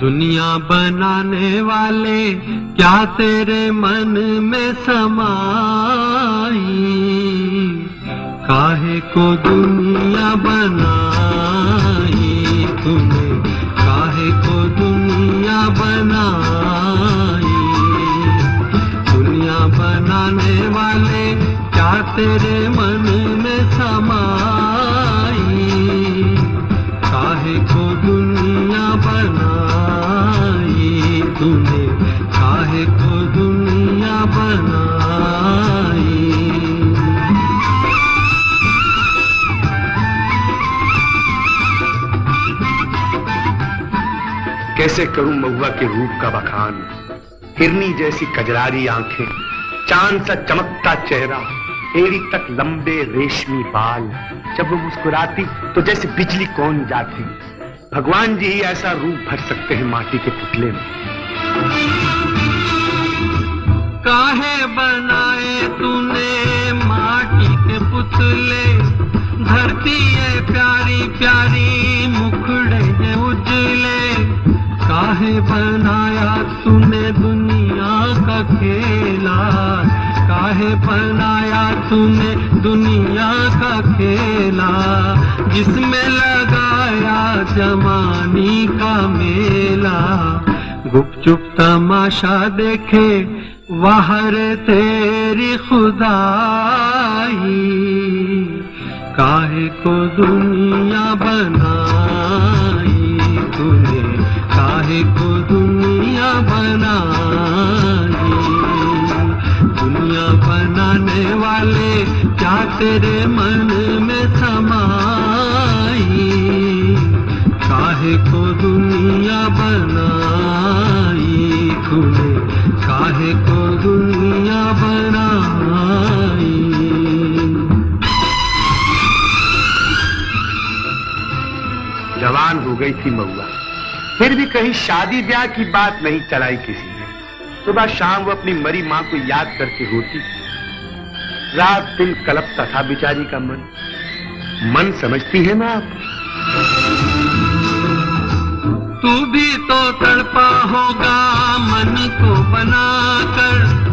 दुनिया बनाने वाले क्या तेरे मन में समाई? काहे को दुनिया बनाई तूने? काहे को दुनिया बनाई? दुनिया बनाने वाले क्या तेरे मन में समाई? काहे को कैसे करूँ महुआ के रूप का बखान? हिरनी जैसी कजरारी आँखें, चाँद सा चमकता चेहरा, एड़ी तक लंबे रेशमी बाल। जब वो मुस्कुराती तो जैसे बिजली कौन जाती। भगवान जी ही ऐसा रूप भर सकते हैं माटी के पुतले में। काहे बनाए तूने माटी के पुतले? धरती है प्यारी प्यारी मुखड़े ये उजले काहे बनाया तूने दुनिया का खेला। काहे बनाया तूने दुनिया का खेला। जिसमें लगाया जमानी का मेला। गुपचुप तमाशा देखे, वाहर तेरी खुदाई। काहे को दुनिया बनाई? तूने काहे को दुनिया बनाई दुनिया बनाने वाले क्या तेरे मन में समाई? काहे को दुनिया बनाई तूने काहे को दुनिया बनाई गई थी महुआ। फिर भी कहीं शादी ब्याह की बात नहीं चलाई किसी ने। सुबह शाम वो अपनी मरी माँ को याद करके रोती रात दिन कलपता था बिचारी का मन। मन समझती है ना आप? तू भी तो तड़पा होगा, मन को बनाकर।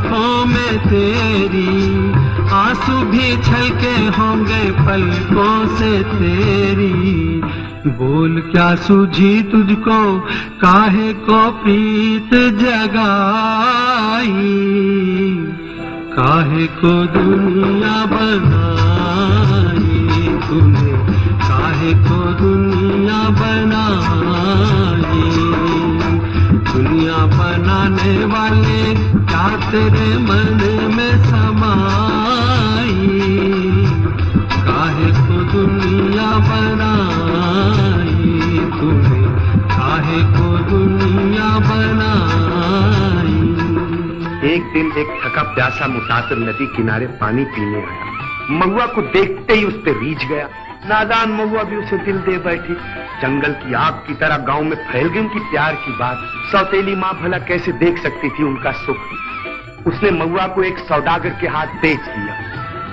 आँखों में तेरी आँसू भी छलके होंगे पलकों से तेरी। बोल, क्या सूझी तुझको? काहे को प्रीत जगाई? काहे को दुनिया बनाई तूने? काहे को दुनिया बनाई? दुनिया बनाने वाले क्या तेरे मन में समाई? काहे को दुनिया बनाई? तूने काहे को दुनिया बनाई? एक दिन एक थका प्यासा मुसाफिर नदी किनारे पानी पीने आया। महुआ को देखते ही उस पे रीझ गया। नादान महुआ भी उसे दिल दे बैठी। जंगल की आग की तरह गाँव में फैल गई उनकी प्यार की बात। सौतेली माँ भला कैसे देख सकती थी उनका सुख? उसने महुआ को एक सौदागर के हाथ बेच दिया।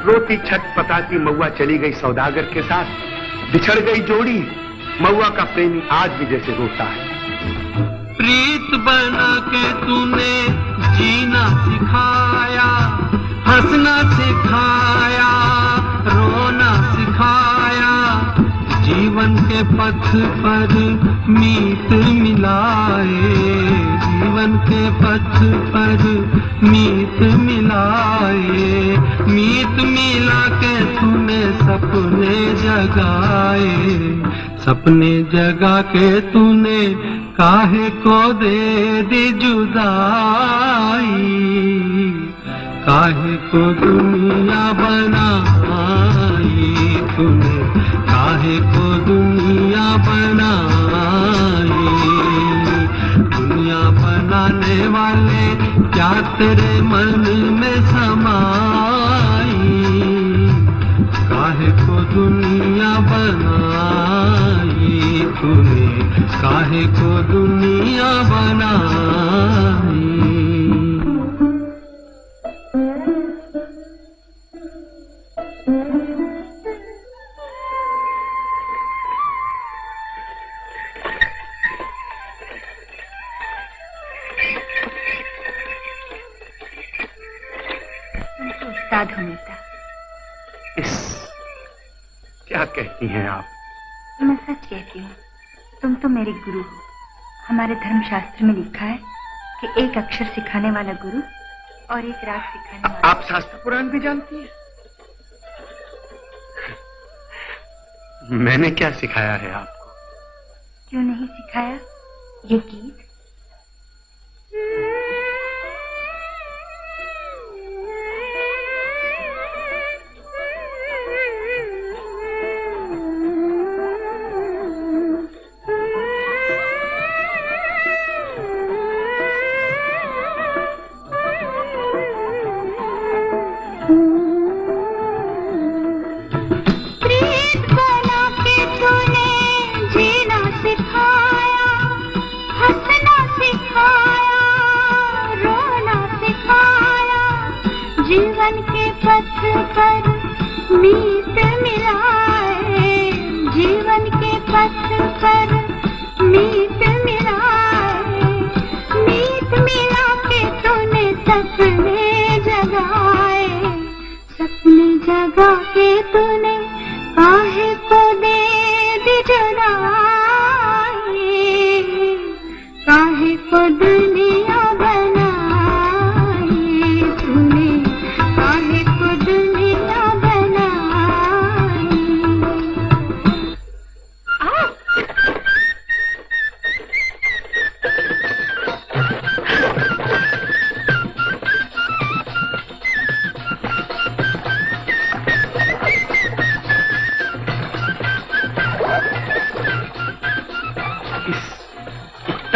रोती छत पताती महुआ चली गई सौदागर के साथ। बिछड़ गई जोड़ी। महुआ का प्रेमी आज भी जैसे रोता है। प्रीत बना के तूने जीना सिखाया, हंसना सिखाया। जीवन के पथ पर मीत मिलाए। जीवन के पथ पर मीत मिलाए। मीत मिला के तूने सपने जगाए। सपने जगा के तूने काहे को दे दी जुदाई? काहे को दुनिया बनाई तूने काहे को दुनिया बनाई दुनिया बनाने वाले क्या तेरे मन में समाई? काहे को दुनिया बनाई तूने काहे को दुनिया बनाई साधु नेता इस क्या कहती हैं आप? मैं सच कहती हूँ तुम तो मेरे गुरु हो। हमारे धर्मशास्त्र में लिखा है कि एक अक्षर सिखाने वाला गुरु और एक राग सिखाने वाला आप शास्त्र पुराण भी जानती हैं? मैंने क्या सिखाया है आपको? क्यों नहीं सिखाया? ये गीत के पथ पर मीत मिलाए। जीवन के पथ पर मीत मिलाए। मीत मिला के तूने सपने जगाए। सपने जगा के तूने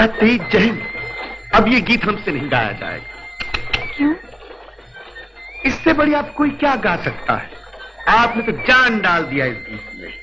तेज जहन। अब ये गीत हमसे नहीं गाया जाएगा। क्यों? इससे बड़ी आप कोई क्या गा सकता है? आपने तो जान डाल दिया इस गीत में।